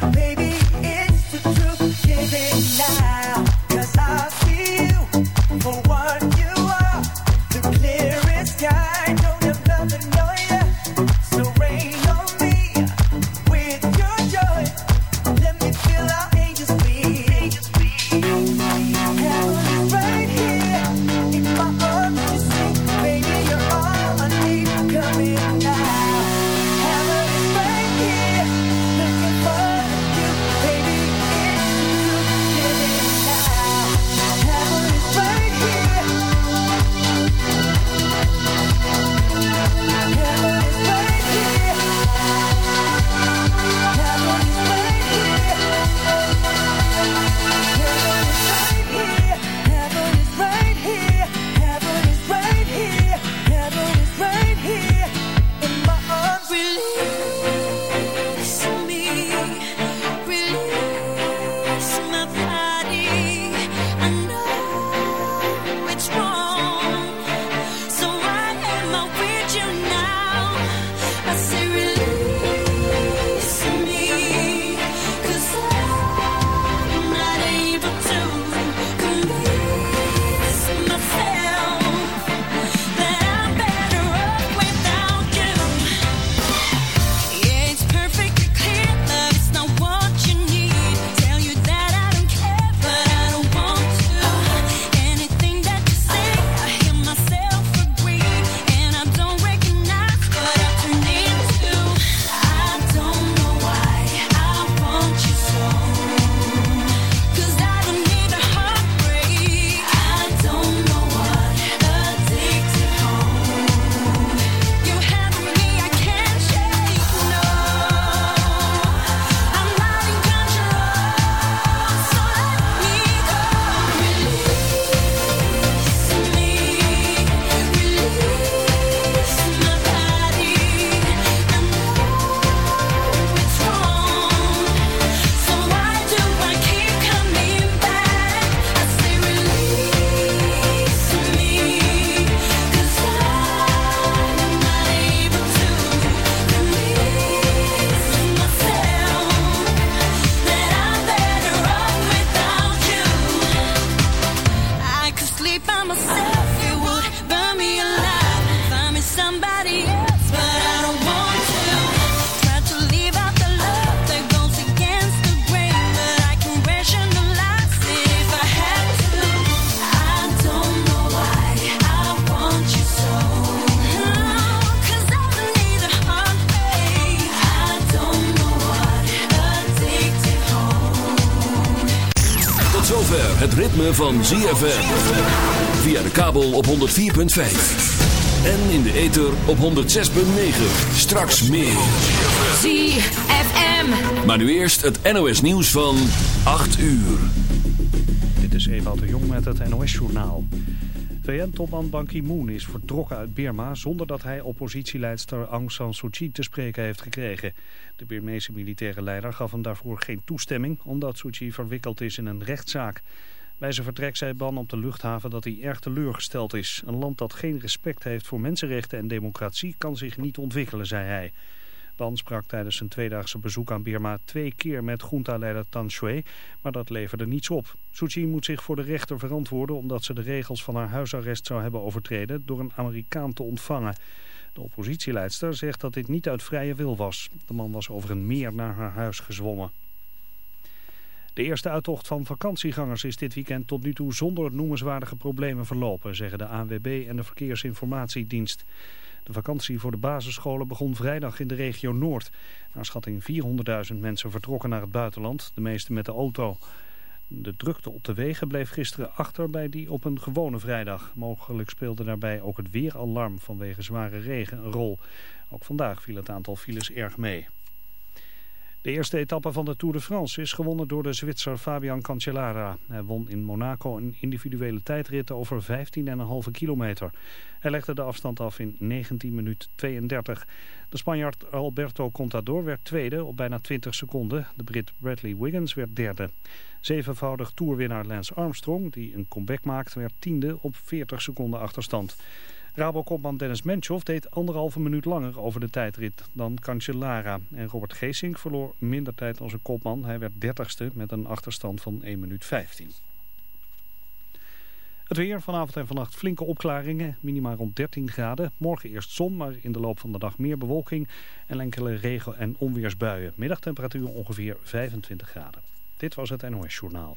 Baby, van ZFM. Via de kabel op 104.5. En in de ether op 106.9. Straks meer. ZFM. Maar nu eerst het NOS nieuws van 8 uur. Dit is Ewald de Jong met het NOS journaal. VN-topman Ban Ki-moon is vertrokken uit Birma zonder dat hij oppositieleidster Aung San Suu Kyi te spreken heeft gekregen. De Birmeese militaire leider gaf hem daarvoor geen toestemming omdat Suu Kyi verwikkeld is in een rechtszaak. Bij zijn vertrek zei Ban op de luchthaven dat hij erg teleurgesteld is. Een land dat geen respect heeft voor mensenrechten en democratie kan zich niet ontwikkelen, zei hij. Ban sprak tijdens zijn tweedaagse bezoek aan Birma twee keer met junta-leider Tan Shui, maar dat leverde niets op. Suu Kyi moet zich voor de rechter verantwoorden omdat ze de regels van haar huisarrest zou hebben overtreden door een Amerikaan te ontvangen. De oppositieleidster zegt dat dit niet uit vrije wil was. De man was over een meer naar haar huis gezwommen. De eerste uittocht van vakantiegangers is dit weekend tot nu toe zonder noemenswaardige problemen verlopen, zeggen de ANWB en de Verkeersinformatiedienst. De vakantie voor de basisscholen begon vrijdag in de regio Noord. Naar schatting 400.000 mensen vertrokken naar het buitenland, de meeste met de auto. De drukte op de wegen bleef gisteren achter bij die op een gewone vrijdag. Mogelijk speelde daarbij ook het weeralarm vanwege zware regen een rol. Ook vandaag viel het aantal files erg mee. De eerste etappe van de Tour de France is gewonnen door de Zwitser Fabian Cancellara. Hij won in Monaco een individuele tijdrit over 15,5 kilometer. Hij legde de afstand af in 19 minuten 32. De Spanjaard Alberto Contador werd tweede op bijna 20 seconden. De Brit Bradley Wiggins werd derde. Zevenvoudig toerwinnaar Lance Armstrong, die een comeback maakt, werd tiende op 40 seconden achterstand. Rabo-kopman Dennis Menchoff deed anderhalve minuut langer over de tijdrit dan Cancellara. En Robert Geesink verloor minder tijd dan zijn kopman. Hij werd dertigste met een achterstand van 1 minuut 15. Het weer vanavond en vannacht flinke opklaringen, minimaal rond 13 graden. Morgen eerst zon, maar in de loop van de dag meer bewolking en enkele regen- en onweersbuien. Middagtemperatuur ongeveer 25 graden. Dit was het NOS Journaal.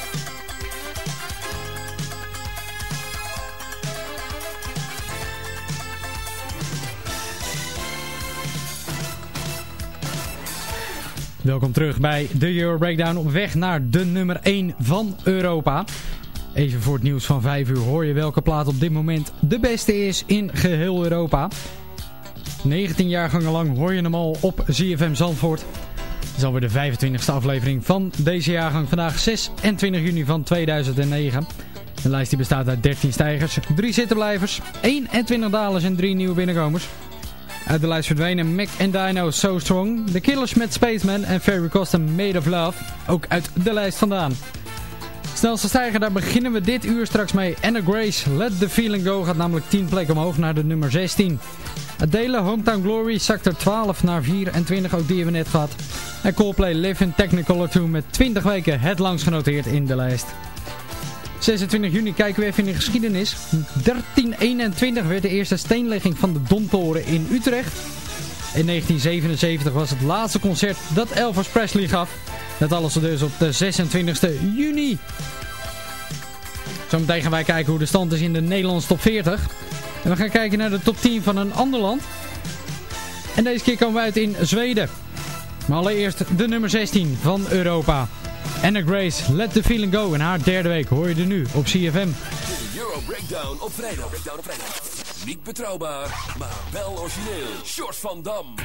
Welkom terug bij de Euro Breakdown op weg naar de nummer 1 van Europa. Even voor het nieuws van 5 uur hoor je welke plaat op dit moment de beste is in geheel Europa. 19 jaargangen lang hoor je hem al op ZFM Zandvoort. Het is alweer de 25e aflevering van deze jaargang. Vandaag 26 juni van 2009. De lijst die bestaat uit 13 stijgers, 3 zittenblijvers, 21 dalers en 3 nieuwe binnenkomers. Uit de lijst verdwenen Mac and Dino So Strong, The Killers met Spaceman en Ferry Costa Made of Love. Ook uit de lijst vandaan. Snelste stijger, daar beginnen we dit uur straks mee. Anna Grace, Let the Feeling Go, gaat namelijk 10 plekken omhoog naar de nummer 16. Adele, Hometown Glory, zakt er 12 naar 24, ook die hebben we net gehad. En Coldplay, Live in Technicolor 2 met 20 weken het langst genoteerd in de lijst. 26 juni kijken we even in de geschiedenis. 1321 werd de eerste steenlegging van de Domtoren in Utrecht. In 1977 was het laatste concert dat Elvis Presley gaf. Dat alles dus op de 26e juni. Zometeen gaan wij kijken hoe de stand is in de Nederlandse top 40. En we gaan kijken naar de top 10 van een ander land. En deze keer komen we uit in Zweden. Maar allereerst de nummer 16 van Europa. Anna Grace, Let the Feeling Go. En haar derde week hoor je er nu op CFM. De Euro Breakdown op vrijdag. Niet betrouwbaar, maar wel origineel. Short van Dam.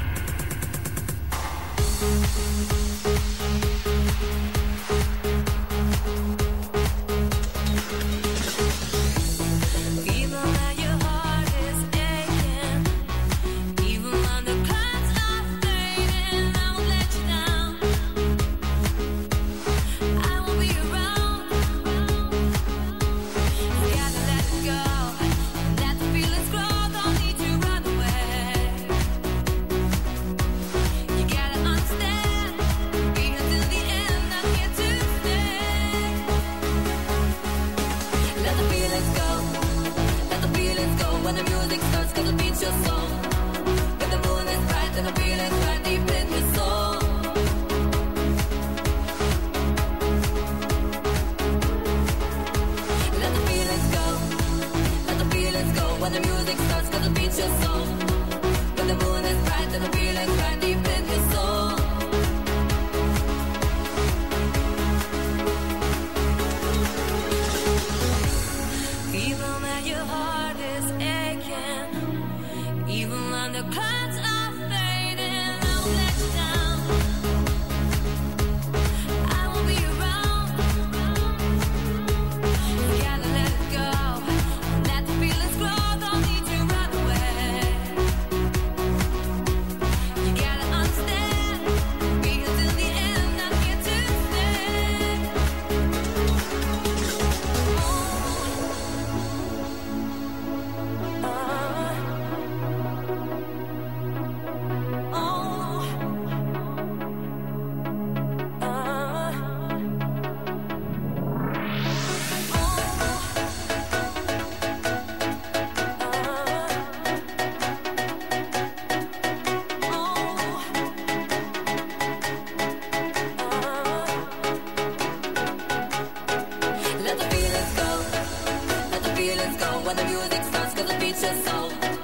When the music starts gonna beat your soul.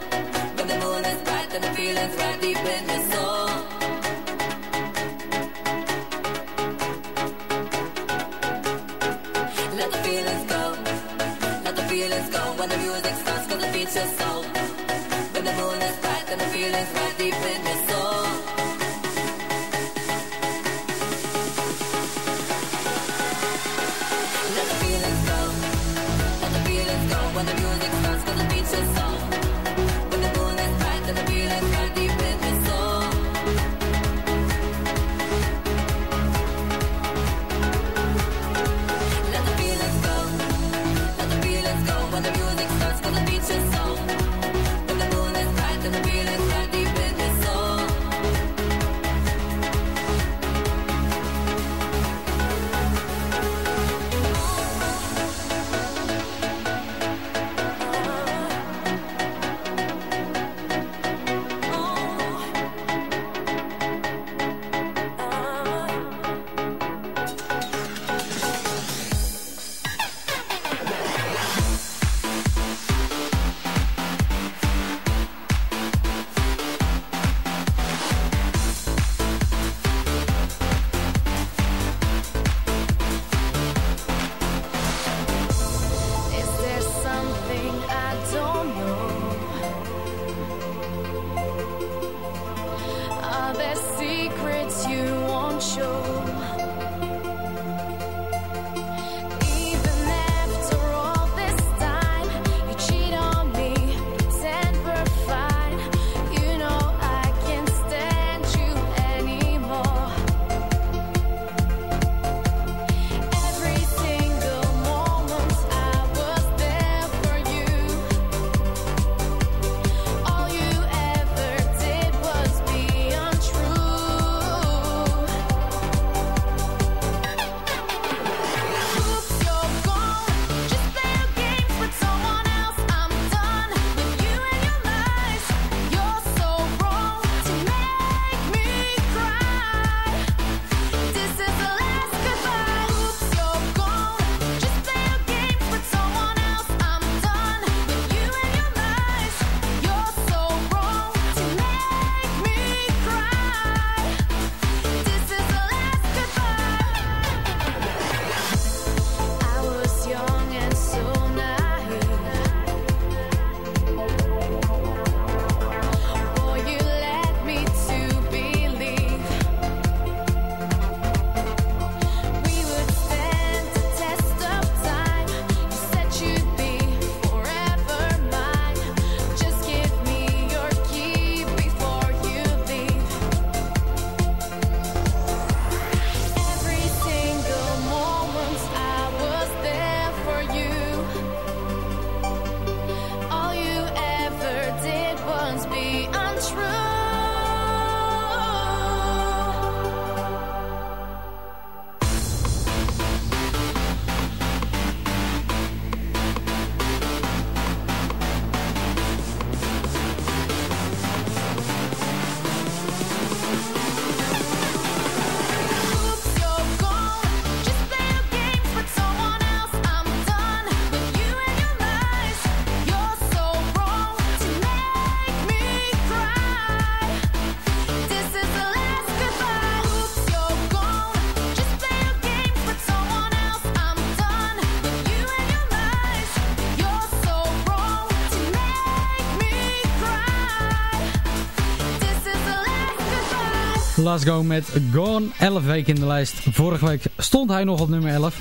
Go met Gone. 11 weken in de lijst. Vorige week stond hij nog op nummer 11.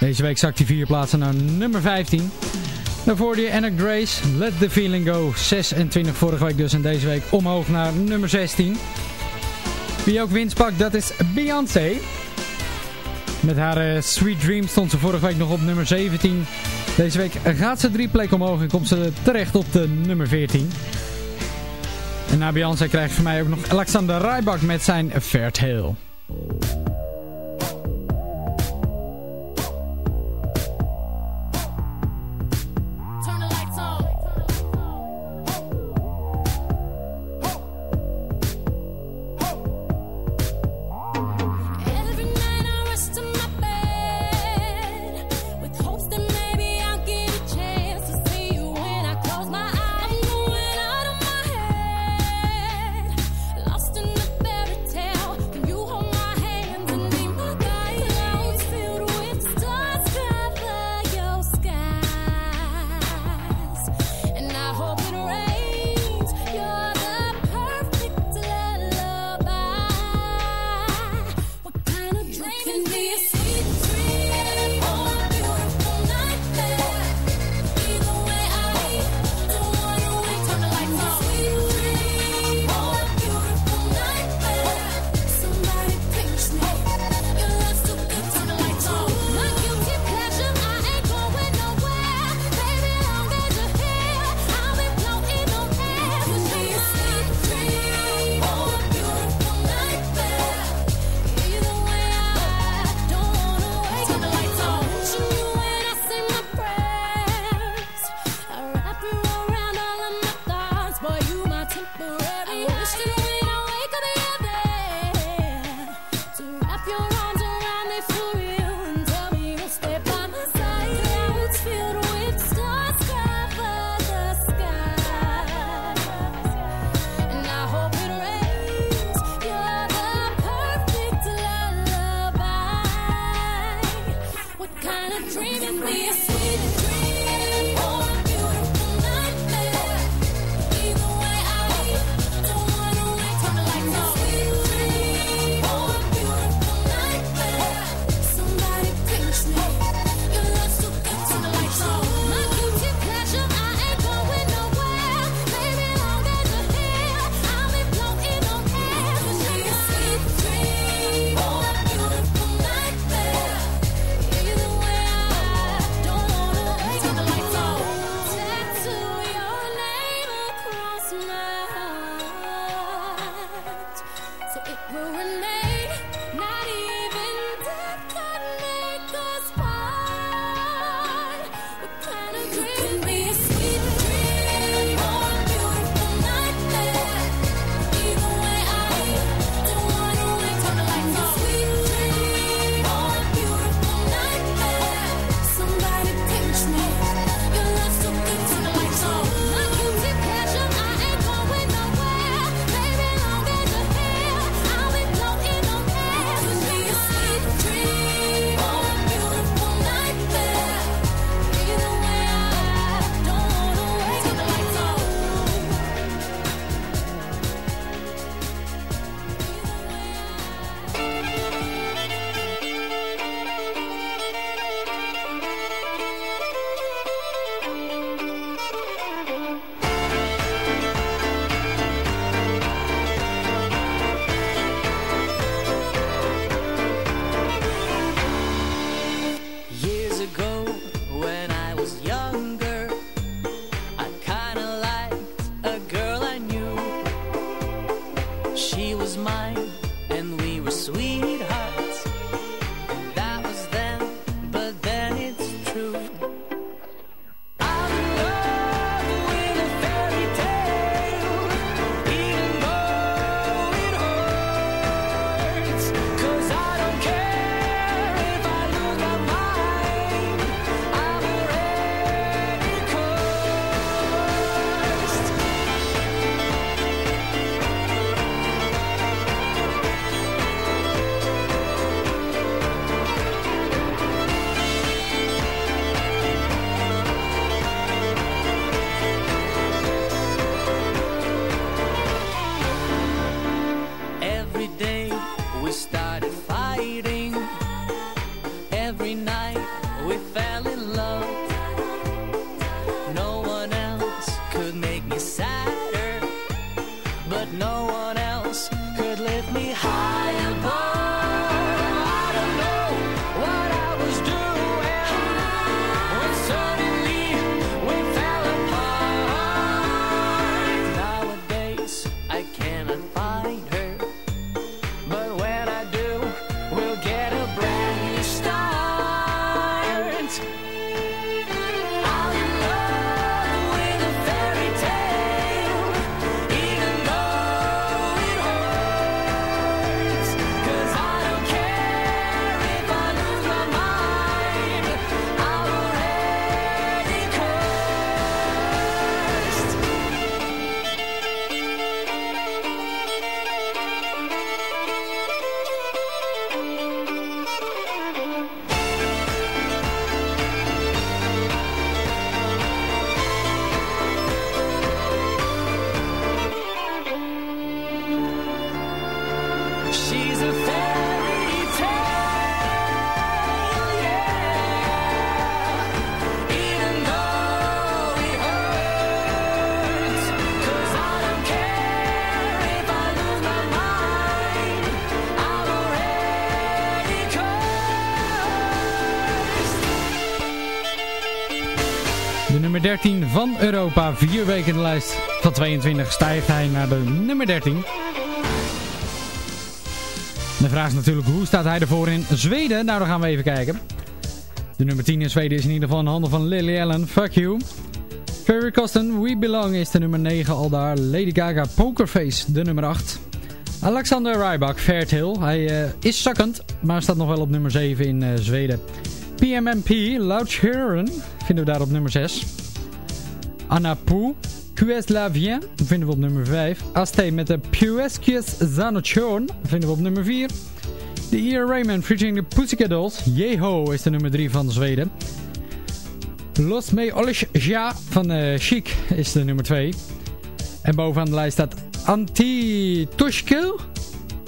Deze week zakt hij vier plaatsen naar nummer 15. Daarvoor die Anna Grace, Let the Feeling Go. 26 vorige week dus en deze week omhoog naar nummer 16. Wie ook winst pakt, dat is Beyoncé. Met haar uh, Sweet Dream stond ze vorige week nog op nummer 17. Deze week gaat ze drie plekken omhoog en komt ze terecht op de nummer 14. En na Beyoncé krijgt voor mij ook nog Alexander Rybak met zijn Fair. else. Europa. Vier weken in de lijst van 22 stijgt hij naar de nummer 13. De vraag is natuurlijk hoe staat hij ervoor in Zweden? Nou, dan gaan we even kijken. De nummer 10 in Zweden is in ieder geval in handen van Lily Allen. Fuck you. Ferry Coston, We Belong is de nummer 9 al daar. Lady Gaga, Pokerface, de nummer 8. Alexander Rybak, Fairtail. Hij eh, is zakkend, maar staat nog wel op nummer 7 in eh, Zweden. PMMP, Loud vinden we daar op nummer 6. La Vien, vinden we op nummer 5. Aste met de Puesquius Zanochon, vinden we op nummer 4. De Ear Raymond featuring de Pussycat Dolls, Yeho is de nummer 3 van Zweden. Los Me van eh, Chic is de nummer 2. En bovenaan de lijst staat Antti Tushkel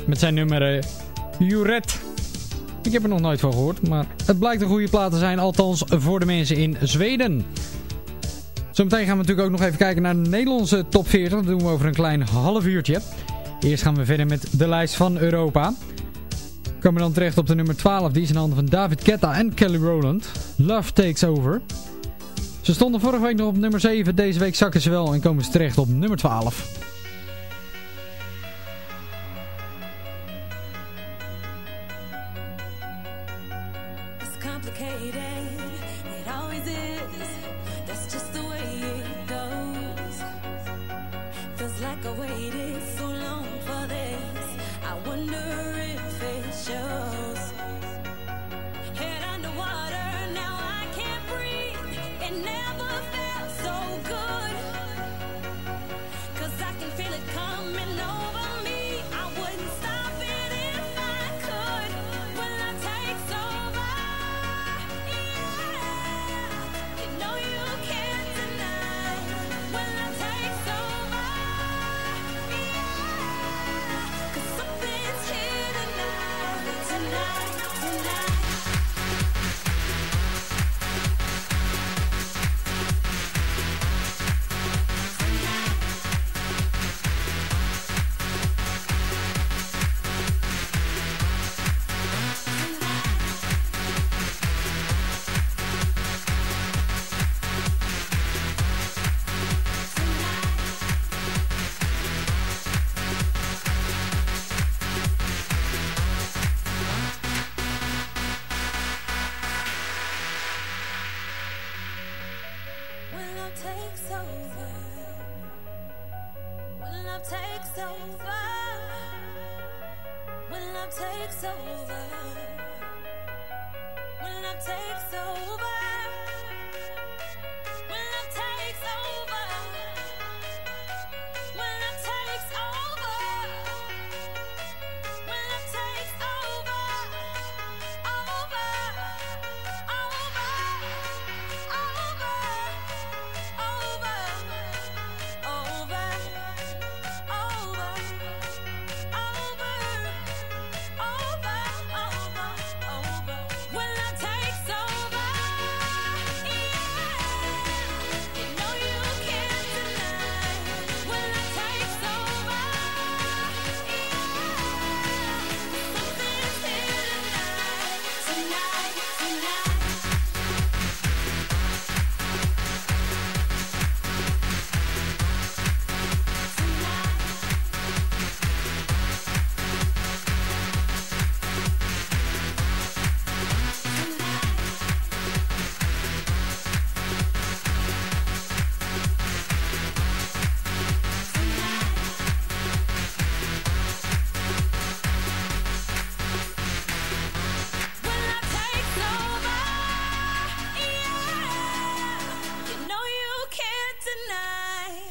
met zijn nummer uh, Juret. Ik heb er nog nooit van gehoord, maar het blijkt een goede plaat te zijn, althans voor de mensen in Zweden. Zometeen gaan we natuurlijk ook nog even kijken naar de Nederlandse top 40. Dat doen we over een klein half uurtje. Eerst gaan we verder met de lijst van Europa. We komen dan terecht op de nummer 12. Die is in handen van David Guetta en Kelly Rowland. Love Takes Over. Ze stonden vorige week nog op nummer 7. Deze week zakken ze wel en komen ze terecht op nummer 12.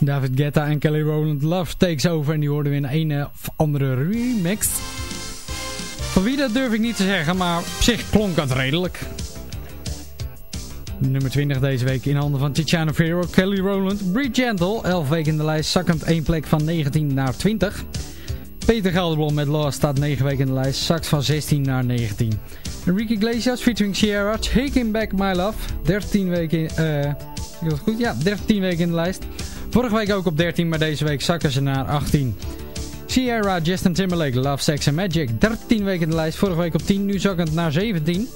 David Guetta en Kelly Rowland Love Takes Over. En die hoorden we in een of andere remix. Van wie dat durf ik niet te zeggen, maar op zich klonk dat redelijk. Nummer 20 deze week in handen van Tiziano Ferro, Kelly Rowland, Brie Gentle. 11 weken in de lijst, zakkend één plek van 19 naar 20. Peter Gelderblom met Lost staat 9 weken in de lijst, zakt van 16 naar 19. Enrique Iglesias featuring Sierra, Taking Back My Love, 13 weken, eh, uh, goed? Ja, 13 weken in de lijst. Vorige week ook op 13, maar deze week zakken ze naar 18. Sierra, Justin Timberlake, Love, Sex and Magic, 13 weken in de lijst. Vorige week op 10, nu zakkend naar 17.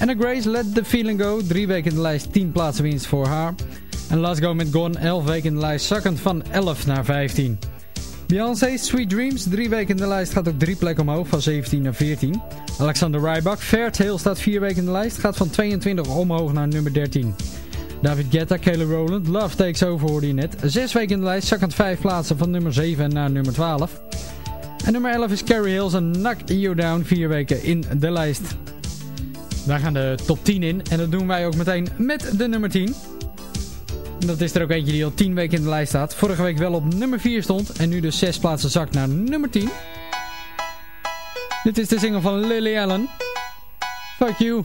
Anna Grace, Let The Feeling Go, 3 weken in de lijst, 10 plaatsen winst voor haar. En Let's Go met Gone, 11 weken in de lijst, zakkend van 11 naar 15. Beyoncé, Sweet Dreams, 3 weken in de lijst, gaat ook 3 plekken omhoog, van 17 naar 14. Alexander Rybak, Fair Tale staat 4 weken in de lijst, gaat van 22 omhoog naar nummer 13. David Guetta, Caleb Rowland, Love Takes Over hoorde je net. 6 weken in de lijst, zakkend 5 plaatsen van nummer 7 naar nummer 12. En nummer 11 is Carrie Hills en Knock You Down, 4 weken in de lijst. Wij gaan de top 10 in en dat doen wij ook meteen met de nummer 10. En dat is er ook eentje die al 10 weken in de lijst staat. Vorige week wel op nummer 4 stond en nu dus 6 plaatsen zakt naar nummer 10. Dit is de single van Lily Allen. Fuck you.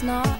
it's not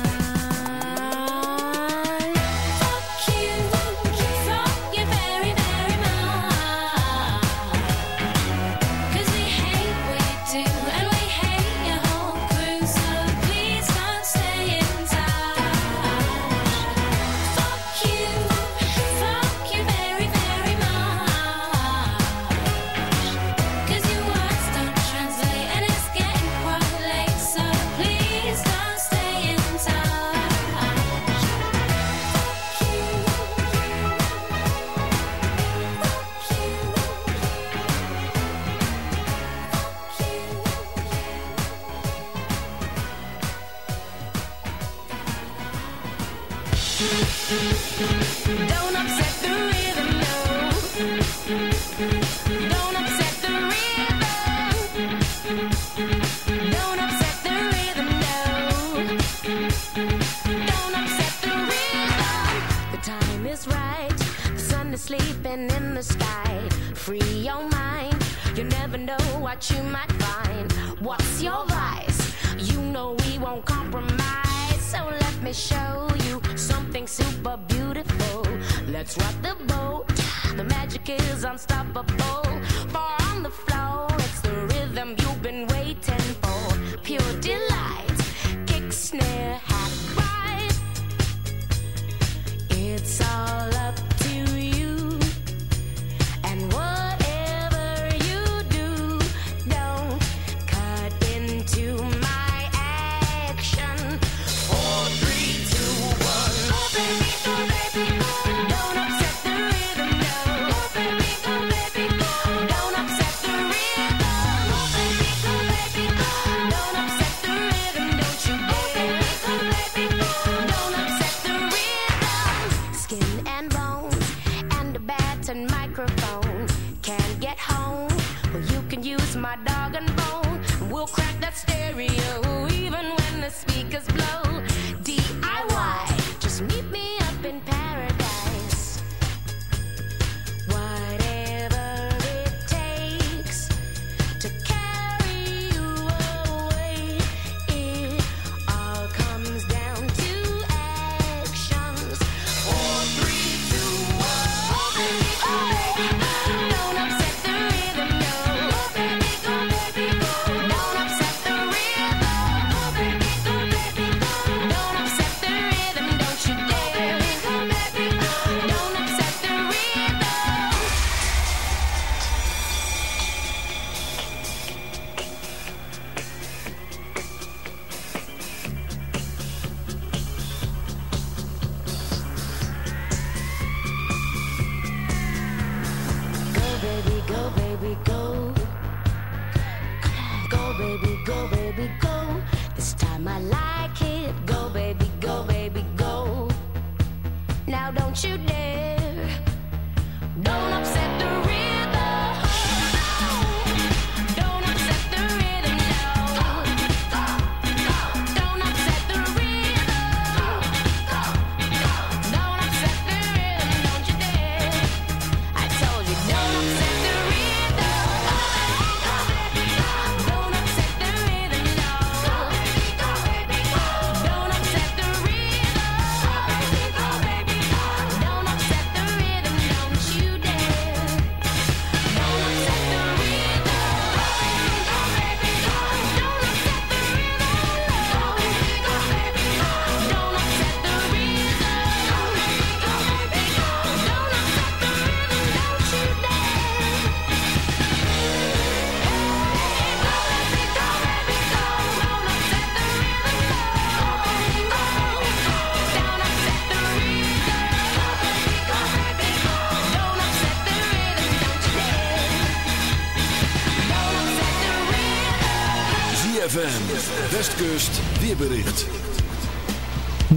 What you might find. What's your vice? You know we won't compromise. So let me show you something super beautiful. Let's rock the boat. The magic is unstoppable.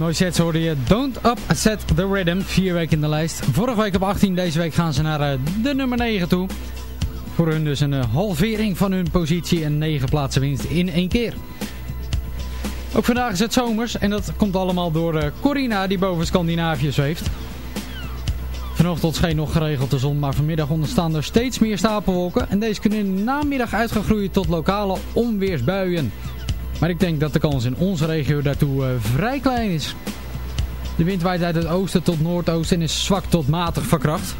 Noisettes hoorde je Don't Upset the Rhythm. Vier weken in de lijst. Vorige week op 18. Deze week gaan ze naar eh, de nummer 9 toe. Voor hun dus een eh, halvering van hun positie en 9 plaatsen winst in één keer. Ook vandaag is het zomers en dat komt allemaal door eh, Corina die boven Scandinavië zweeft. Vanochtend scheen nog geregeld de zon, maar vanmiddag ontstaan er steeds meer stapelwolken. En deze kunnen in de namiddag uitgegroeid tot lokale onweersbuien. Maar ik denk dat de kans in onze regio daartoe eh, vrij klein is. De wind waait uit het oosten tot noordoosten en is zwak tot matig van kracht.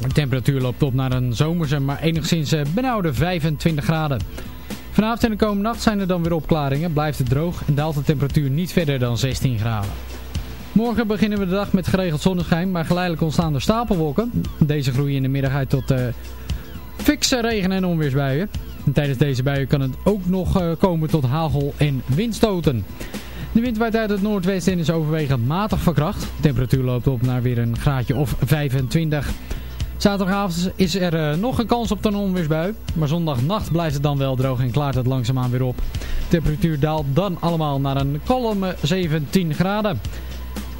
De temperatuur loopt op naar een zomerse, maar enigszins eh, benauwde 25 graden. Vanavond en de komende nacht zijn er dan weer opklaringen, blijft het droog en daalt de temperatuur niet verder dan 16 graden. Morgen beginnen we de dag met geregeld zonneschijn, maar geleidelijk ontstaan er stapelwolken. Deze groeien in de middag uit tot eh fikse regen- en onweersbuien. En tijdens deze buien kan het ook nog eh, komen tot hagel en windstoten. De wind waait uit het noordwesten en is overwegend matig van kracht. De temperatuur loopt op naar weer een graadje of 25. Zaterdagavond is er eh, nog een kans op een onweersbui. Maar zondagnacht blijft het dan wel droog en klaart het langzaamaan weer op. De temperatuur daalt dan allemaal naar een kalme 17 graden.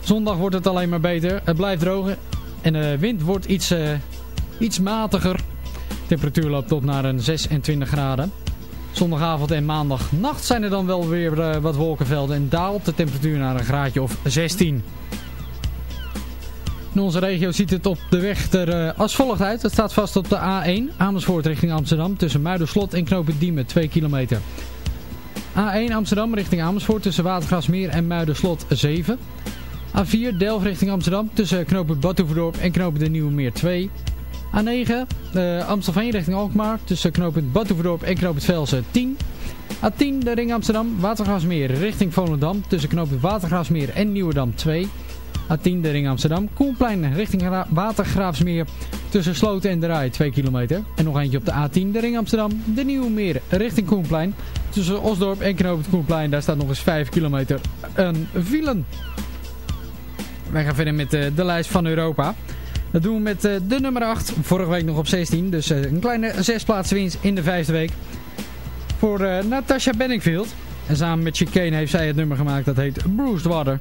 Zondag wordt het alleen maar beter. Het blijft droog en de wind wordt iets, eh, iets matiger. Temperatuur loopt op naar een 26 graden. Zondagavond en maandagnacht zijn er dan wel weer eh, wat wolkenvelden en daalt de temperatuur naar een graadje of 16. In onze regio ziet het op de weg er eh, als volgt uit. Het staat vast op de A1 Amersfoort richting Amsterdam tussen Muiderslot en Knopen Diemen 2 kilometer. A1 Amsterdam richting Amersfoort tussen Watergrasmeer en Muiderslot 7. A4 Delft richting Amsterdam tussen knooppunt Badhoevedorp en knooppunt de Nieuwe Meer 2. A9 eh, Amstelveen richting Alkmaar tussen knooppunt Badhoevedorp en knooppunt Velsen 10. A10 de ring Amsterdam Watergraafsmeer richting Volendam tussen knooppunt Watergraafsmeer en Nieuwedam 2. A10 de ring Amsterdam Koenplein richting Ra- Watergraafsmeer tussen Sloten en de Rij 2 kilometer. En nog eentje op de A10 de ring Amsterdam de Nieuwe Meer richting Koenplein tussen Osdorp en knooppunt Koenplein. Daar staat nog eens 5 kilometer een vielen. Wij gaan verder met eh, de lijst van Europa. Dat doen we met eh, de nummer 8. Vorige week nog op 16. Dus eh, een kleine 6 plaatsen winst in de vijfde week. Voor eh, Natasha Benningfield. En samen met Chicane heeft zij het nummer gemaakt. Dat heet Bruised Water.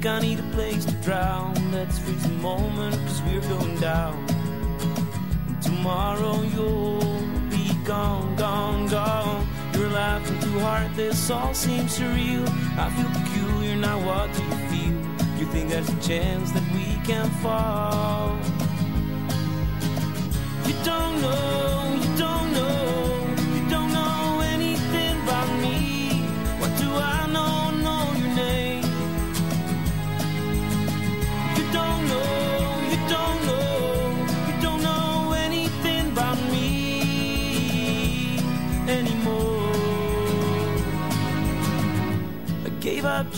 lake, I need a place to drown. Let's freeze the moment, cause we're going down. Tomorrow you'll be gone, gone, gone. You're laughing too hard, this all seems surreal. I feel peculiar, now what do you feel? You think there's a chance that we can fall?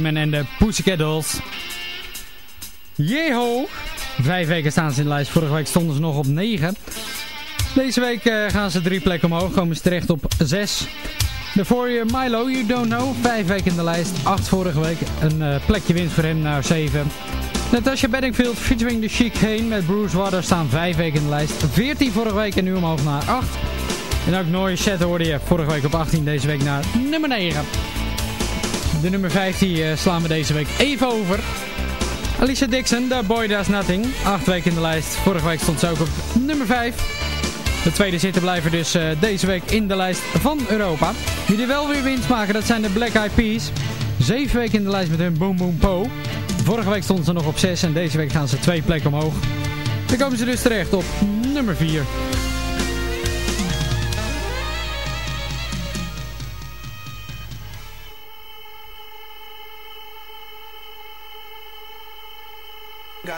Men en de Pussycat Dolls. Jeho! Vijf weken staan ze in de lijst. Vorige week stonden ze nog op 9. Deze week eh, gaan ze drie plekken omhoog. Komen ze terecht op 6. De je Milo, You Don't Know. Vijf weken in de lijst. Acht vorige week. Een eh, plekje winst voor hem naar 7. Natasha Beddingfield featuring The Chic Heen met Bruce Water staan vijf weken in de lijst. 14 vorige week en nu omhoog naar 8. En ook Noise Set hoorde je vorige week op 18, deze week naar nummer 9. De nummer 15 eh, slaan we deze week even over. Alicia Dixon, The Boy Does Nothing. 8 weken in de lijst. Vorige week stond ze ook op nummer 5. De tweede zitten blijven dus eh, deze week in de lijst van Europa. Wie er wel weer winst maken, dat zijn de Black Eyed Peas. 7 weken in de lijst met hun Boom Boom Po. Vorige week stonden ze nog op 6 en deze week gaan ze twee plekken omhoog. Dan komen ze dus terecht op nummer 4.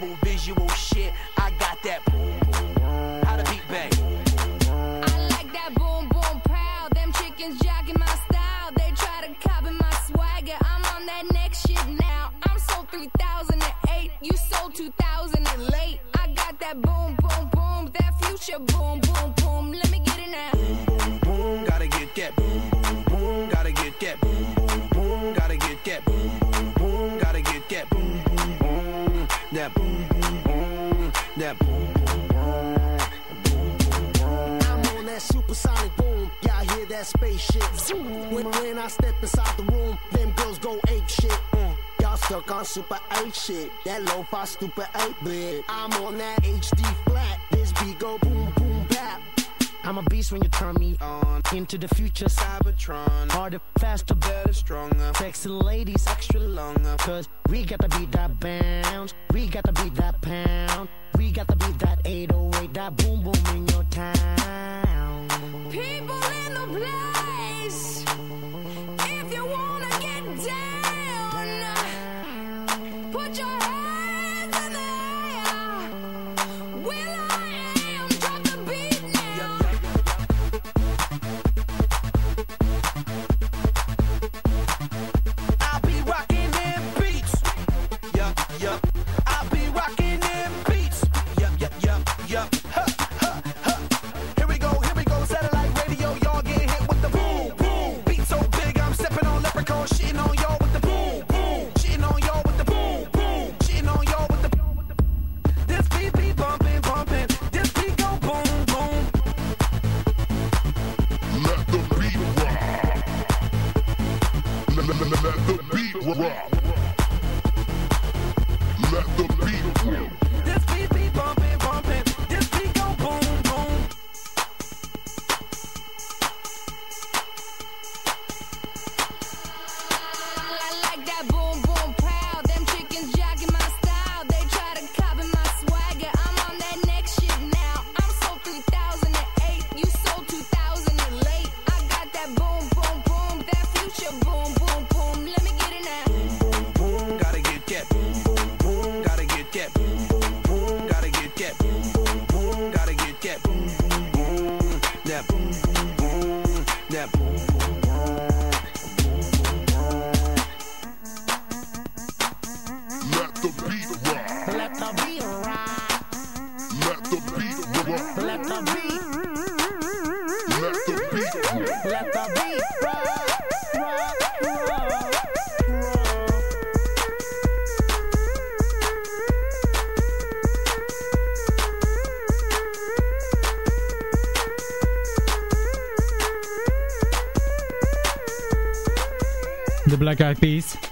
level visual shit. I got that boom boom. How the beat bang? I like that boom boom pow. Them chickens jocking my style. They try to copy my swagger. I'm on that next shit now. I'm sold 3008. You sold 2000 and late. I got that boom boom boom. That future boom boom that spaceship? When, when I step inside the room, them girls go ape shit. Mm. Y'all stuck on super 8 shit. That low fi stupid 8 bit. I'm on that HD flat. This beat go boom boom bap. I'm a beast when you turn me on. Into the future, Cybertron. Harder, faster, better, stronger. Sexy ladies, extra longer. Cause we got to beat that bounce. We got to beat that pound. We got to beat that 808, that boom boom in your town. People in the place. If you wanna get down,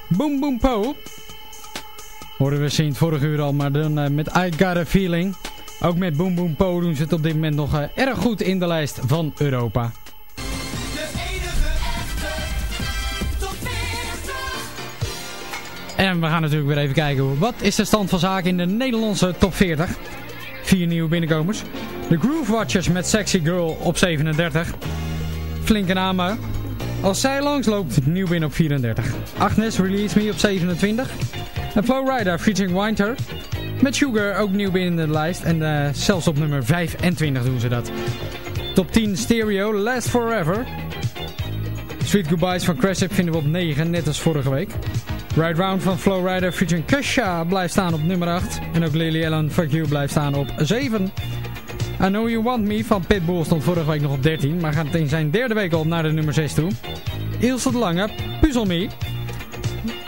Boom Boom Po. Hoorden we sinds vorige uur al, maar dan eh, met I Got A Feeling. Ook met Boom Boom Po doen ze het op dit moment nog eh, erg goed in de lijst van Europa. De enige echte top 40. En we gaan natuurlijk weer even kijken, wat is de stand van zaken in de Nederlandse top 40? Vier nieuwe binnenkomers. De Groove Watchers met Sexy Girl op 37. Flinke namen. Als zij langsloopt, nieuw binnen op 34. Agnes Release Me op 27. En Flowrider featuring Winter. Met Sugar ook nieuw binnen de lijst. En eh, zelfs op nummer 25 doen ze dat. Top 10 Stereo, Last Forever. Sweet Goodbyes van Crash vinden we op 9, net als vorige week. Ride Round van Flowrider featuring Kesha blijft staan op nummer 8. En ook Lily Allen Fuck You blijft staan op 7. I Know You Want Me van Pitbull stond vorige week nog op 13. Maar gaat in zijn derde week al naar de nummer 6 toe. Ilse de Lange, Puzzle Me.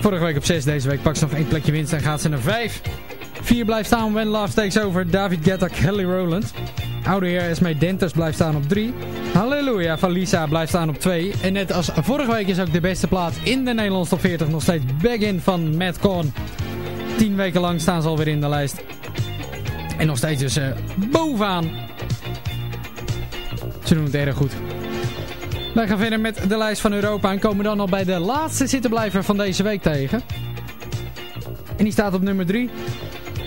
Vorige week op 6, deze week pakt ze nog één plekje winst en gaat ze naar 5. 4 blijft staan When Love Takes Over, David Guetta, Kelly Rowland. Oude heer Esme Denters blijft staan op 3. Halleluja van Lisa blijft staan op 2. En net als vorige week is ook de beste plaat in de Nederlandse top 40 nog steeds Back In van Matt Corn. 10 weken lang staan ze alweer in de lijst. En nog steeds dus uh, bovenaan. Ze doen het erg goed. Wij gaan verder met de lijst van Europa en komen dan al bij de laatste zittenblijver van deze week tegen. En die staat op nummer 3.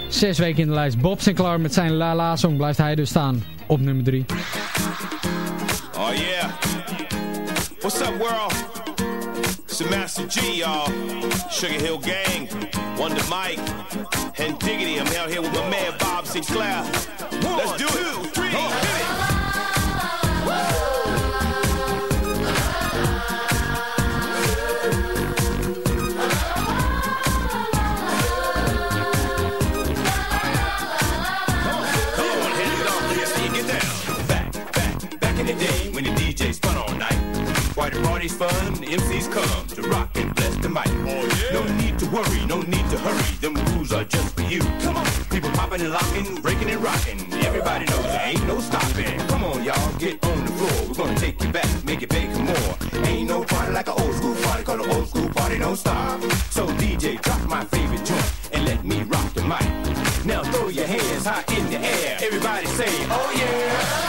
Zes weken in de lijst. Bob Sinclair met zijn La La Song blijft hij dus staan op nummer 3. Oh yeah. What's up, world? It's the Master G, y'all. Sugar Hill Gang, Wonder Mike, and Diggity. I'm out here with my man Bob Sinclair. Let's do it. On, hit it. Fun, MCs come to rock and bless the mic. Oh, yeah. No need to worry, no need to hurry. Them rules are just for you. Come on. People popping and locking, breaking and rocking. Everybody knows there ain't no stopping. Come on, y'all, get on the floor. We're gonna take you back, make it big more. Ain't no party like an old school party, call an old school party, don't stop. So DJ, drop my favorite joint and let me rock the mic. Now throw your hands high in the air. Everybody say, oh yeah.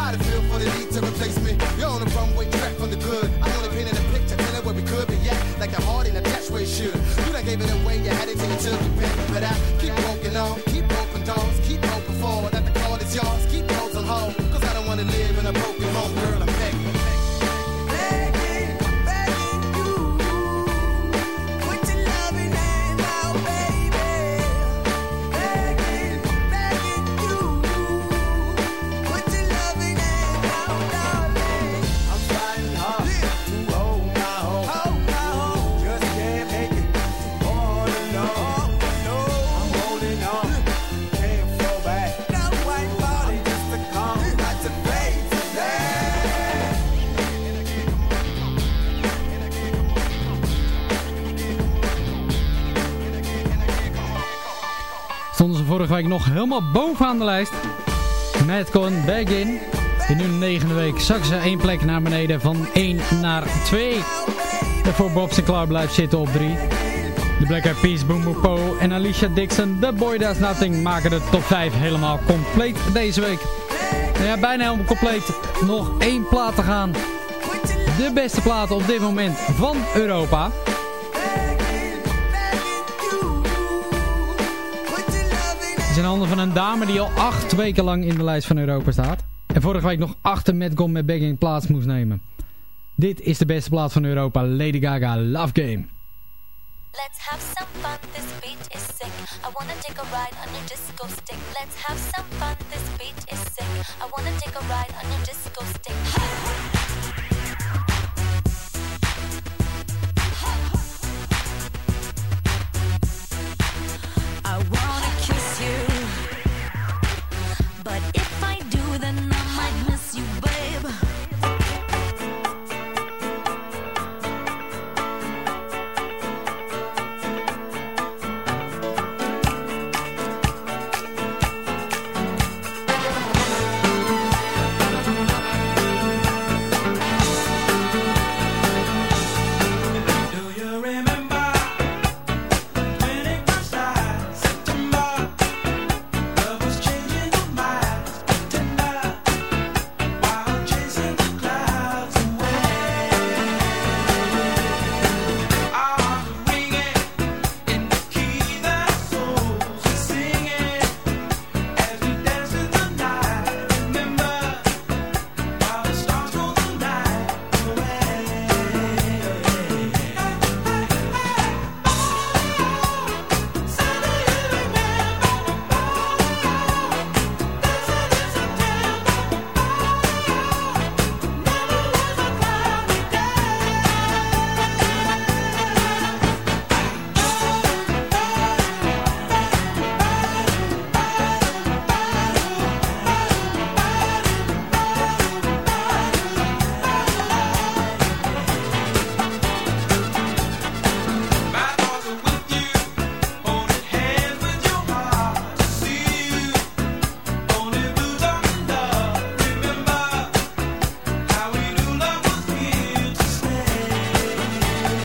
Why the feel for the need to replace me? You're on the runway track from the good. I'm only painting a picture, telling where we could be at. Like the heart in a where it should. You done gave it away, you had it till you took it back. But I keep walking on, keep open doors, keep Stonden vorige week nog helemaal bovenaan de lijst. Madcon Begin. In hun negende week zakken ze één plek naar beneden van 1 naar 2. En voor Bob Sinclair blijft zitten op 3. De Black Eyed Peas, Boom Po en Alicia Dixon, The Boy Does Nothing maken de top 5 helemaal compleet deze week. Nou ja, bijna helemaal compleet. Nog één plaat te gaan. De beste platen op dit moment van Europa. In handen van een dame die al acht weken lang in de lijst van Europa staat. En vorige week nog achter met Gom met Begging plaats moest nemen. Dit is de beste plaat van Europa, Lady Gaga Love Game. Let's have some fun, this beat is sick. I wanna take a ride on your disco stick. Let's have some fun, this beat is sick. I wanna take a ride on your disco stick.